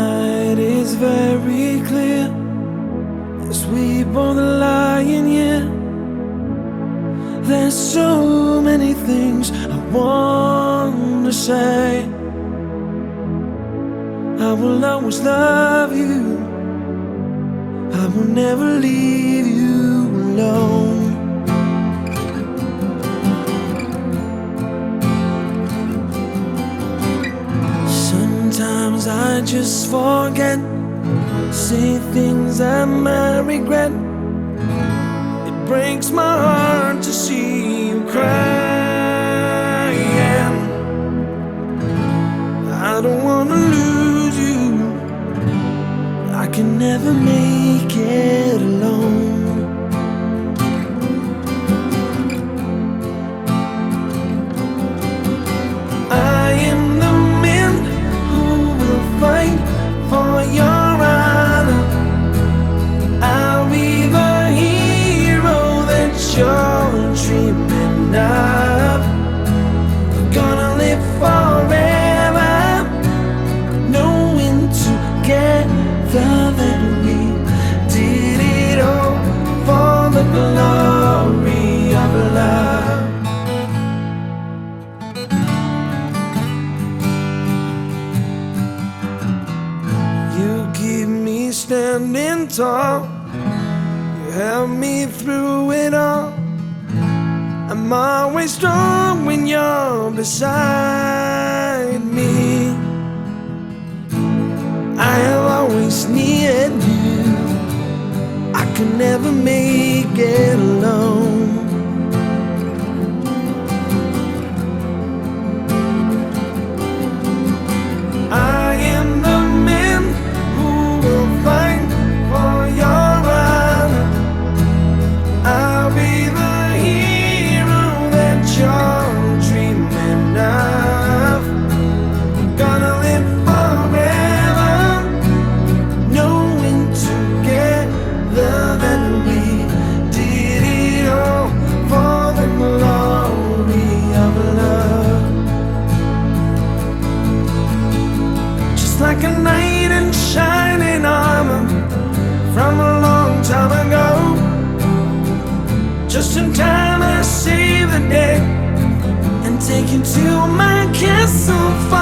Tonight is very clear as we both lie in here. There's so many things I want to say. I will always love you. I will never leave you alone. I just forget, say things I might regret. It breaks my heart to see you crying. I don't wanna lose you. I can never make it alone. Standing tall. You help me through it all. I'm always strong when you're beside me. I have always needed you. I can never make it alone. Like a knight in shining armor from a long time ago. Just in time I save the day and take you to my castle.